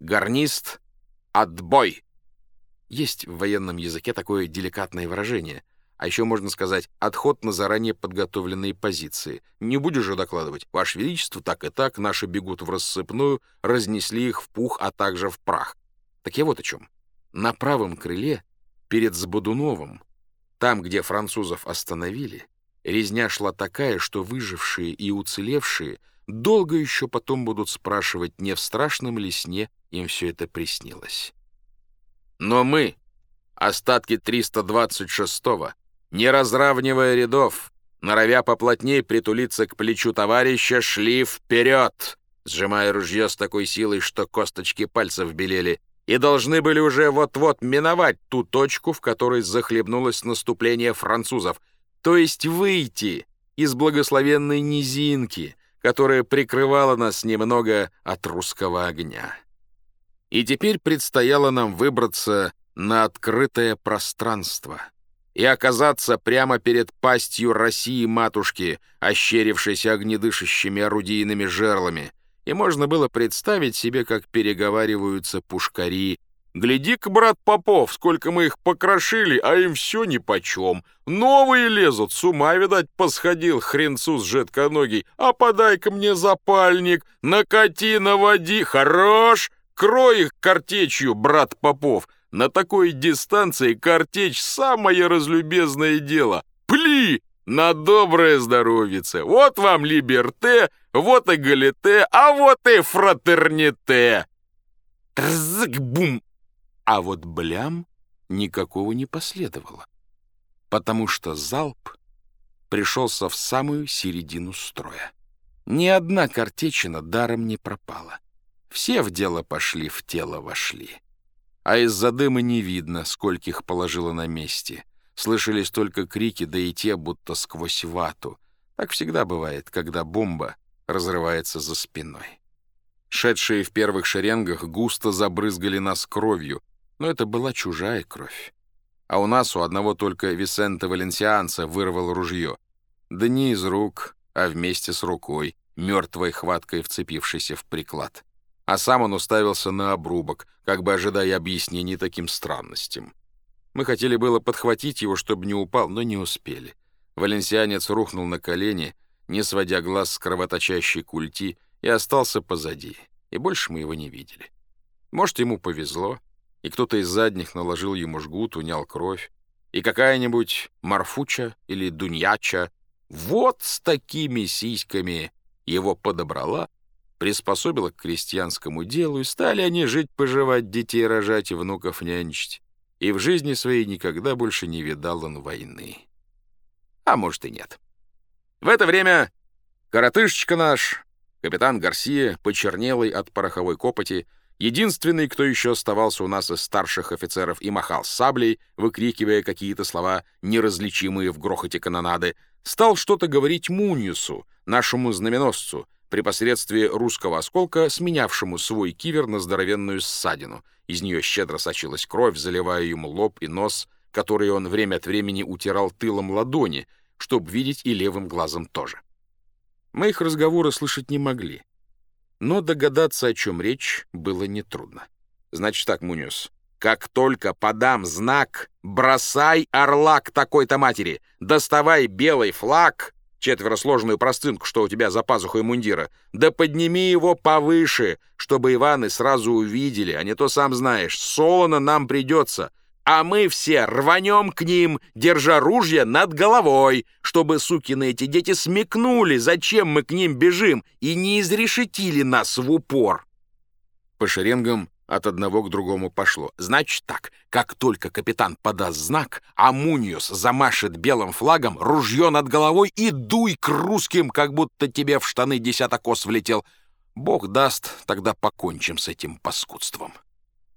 Гарнист — отбой. Есть в военном языке такое деликатное выражение. А еще можно сказать «отход на заранее подготовленные позиции». Не будешь же докладывать. Ваше Величество, так и так, наши бегут в рассыпную, разнесли их в пух, а также в прах. Так я вот о чем. На правом крыле, перед Сбодуновым, там, где французов остановили, резня шла такая, что выжившие и уцелевшие долго еще потом будут спрашивать, не в страшном ли сне им все это приснилось. Но мы, остатки 326-го, не разравнивая рядов, норовя поплотнее притулиться к плечу товарища, шли вперед, сжимая ружье с такой силой, что косточки пальцев белели, и должны были уже вот-вот миновать ту точку, в которой захлебнулось наступление французов, то есть выйти из благословенной низинки, которая прикрывала нас немного от русского огня. И теперь предстояло нам выбраться на открытое пространство и оказаться прямо перед пастью России-матушки, ощерившейся огнедышащими орудийными жерлами, и можно было представить себе, как переговариваются пушкари. «Гляди-ка, брат Попов, сколько мы их покрошили, а им все нипочем. Новые лезут, с ума, видать, посходил хренцу с жидконогий. А подай-ка мне запальник, накати, наводи, хорош!» Крой их картечью, брат Попов. На такой дистанции картечь — самое разлюбезное дело. Пли! На доброе здоровьице. Вот вам либерте, вот и галите, а вот и фратерните. Трзк-бум! А вот блям никакого не последовало, потому что залп пришелся в самую середину строя. Ни одна картечина даром не пропала. Все в дело пошли, в тело вошли. А из-за дыма не видно, скольких положило на месте. Слышались только крики, да и те, будто сквозь вату. Так всегда бывает, когда бомба разрывается за спиной. Шедшие в первых шеренгах густо забрызгали нас кровью, но это была чужая кровь. А у нас у одного только Висента Валенсианца вырвал ружье. Да не из рук, а вместе с рукой, мертвой хваткой вцепившейся в приклад а сам он уставился на обрубок, как бы ожидая объяснений таким странностям. Мы хотели было подхватить его, чтобы не упал, но не успели. Валенсианец рухнул на колени, не сводя глаз с кровоточащей культи, и остался позади, и больше мы его не видели. Может, ему повезло, и кто-то из задних наложил ему жгут, унял кровь, и какая-нибудь Марфуча или Дуньяча вот с такими сиськами его подобрала приспособила к крестьянскому делу, и стали они жить-поживать, детей рожать и внуков нянчить. И в жизни своей никогда больше не видал он войны. А может и нет. В это время коротышечка наш, капитан Гарсия, почернелый от пороховой копоти, единственный, кто еще оставался у нас из старших офицеров и махал саблей, выкрикивая какие-то слова, неразличимые в грохоте канонады, стал что-то говорить Муньюсу, нашему знаменосцу, при посредстве русского осколка, сменявшему свой кивер на здоровенную ссадину. Из нее щедро сочилась кровь, заливая ему лоб и нос, которые он время от времени утирал тылом ладони, чтобы видеть и левым глазом тоже. Мы их разговоры слышать не могли, но догадаться, о чем речь, было нетрудно. Значит так, Муниус, как только подам знак, бросай орла к такой-то матери, доставай белый флаг! Четверо сложную простынку, что у тебя за пазухой мундира, да подними его повыше, чтобы Иваны сразу увидели, а не то сам знаешь, солоно нам придется, а мы все рванем к ним, держа ружья над головой, чтобы сукины эти дети смекнули, зачем мы к ним бежим, и не изрешетили нас в упор. По шеренгам от одного к другому пошло. Значит так, как только капитан подаст знак, а Муньос замашет белым флагом, ружье над головой и дуй к русским, как будто тебе в штаны десяток ос влетел. Бог даст, тогда покончим с этим паскудством.